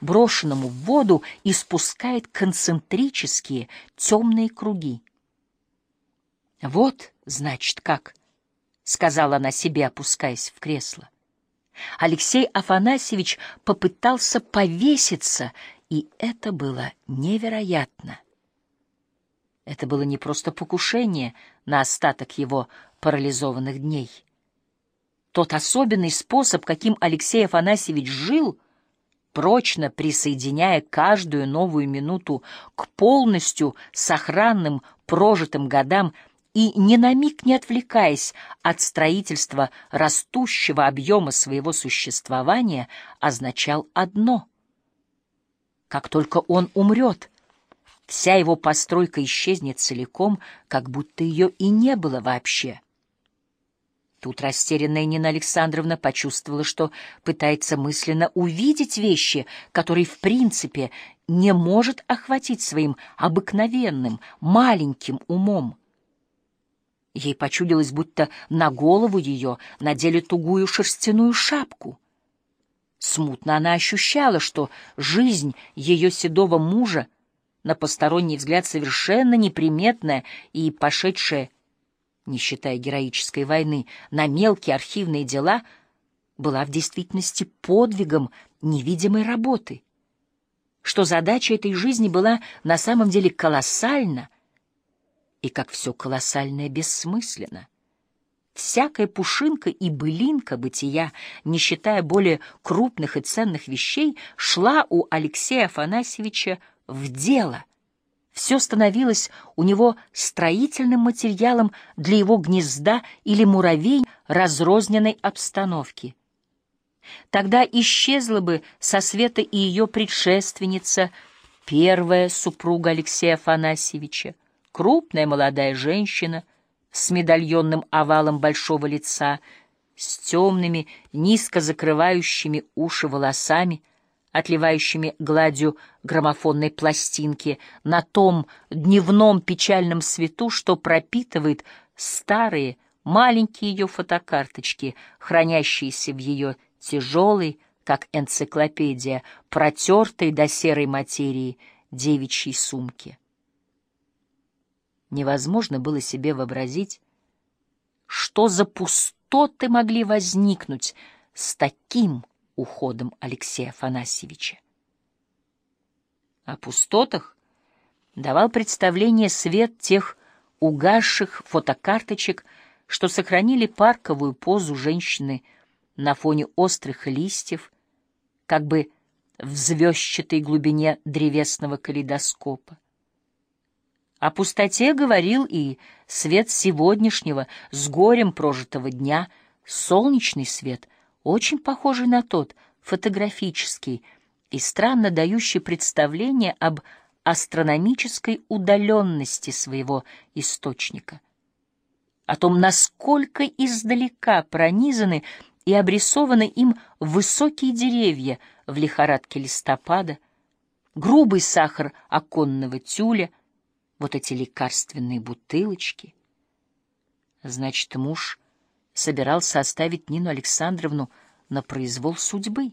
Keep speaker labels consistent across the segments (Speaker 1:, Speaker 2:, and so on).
Speaker 1: брошенному в воду, испускает концентрические темные круги. «Вот, значит, как», — сказала она себе, опускаясь в кресло. Алексей Афанасьевич попытался повеситься, и это было невероятно. Это было не просто покушение на остаток его парализованных дней. Тот особенный способ, каким Алексей Афанасьевич жил, прочно присоединяя каждую новую минуту к полностью сохранным прожитым годам и ни на миг не отвлекаясь от строительства растущего объема своего существования, означал одно. Как только он умрет, вся его постройка исчезнет целиком, как будто ее и не было вообще. Тут растерянная Нина Александровна почувствовала, что пытается мысленно увидеть вещи, которые в принципе не может охватить своим обыкновенным, маленьким умом. Ей почудилось, будто на голову ее надели тугую шерстяную шапку. Смутно она ощущала, что жизнь ее седого мужа, на посторонний взгляд совершенно неприметная и пошедшая, не считая героической войны, на мелкие архивные дела, была в действительности подвигом невидимой работы, что задача этой жизни была на самом деле колоссальна, и как все колоссальное бессмысленно. Всякая пушинка и былинка бытия, не считая более крупных и ценных вещей, шла у Алексея Афанасьевича в дело. Все становилось у него строительным материалом для его гнезда или муравей разрозненной обстановки. Тогда исчезла бы со света и ее предшественница, первая супруга Алексея Афанасьевича, крупная молодая женщина с медальонным овалом большого лица, с темными, низко закрывающими уши волосами, отливающими гладью граммофонной пластинки на том дневном печальном свету, что пропитывает старые, маленькие ее фотокарточки, хранящиеся в ее тяжелой, как энциклопедия, протертой до серой материи девичьей сумки. Невозможно было себе вообразить, что за пустоты могли возникнуть с таким уходом Алексея Афанасьевича. О пустотах давал представление свет тех угасших фотокарточек, что сохранили парковую позу женщины на фоне острых листьев, как бы в звездчатой глубине древесного калейдоскопа. О пустоте говорил и свет сегодняшнего, с горем прожитого дня, солнечный свет, очень похожий на тот, фотографический, и странно дающий представление об астрономической удаленности своего источника, о том, насколько издалека пронизаны и обрисованы им высокие деревья в лихорадке листопада, грубый сахар оконного тюля — вот эти лекарственные бутылочки. Значит, муж собирался оставить Нину Александровну на произвол судьбы.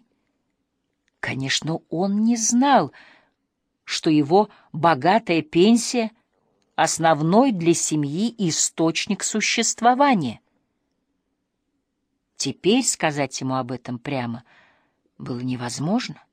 Speaker 1: Конечно, он не знал, что его богатая пенсия — основной для семьи источник существования. Теперь сказать ему об этом прямо было невозможно.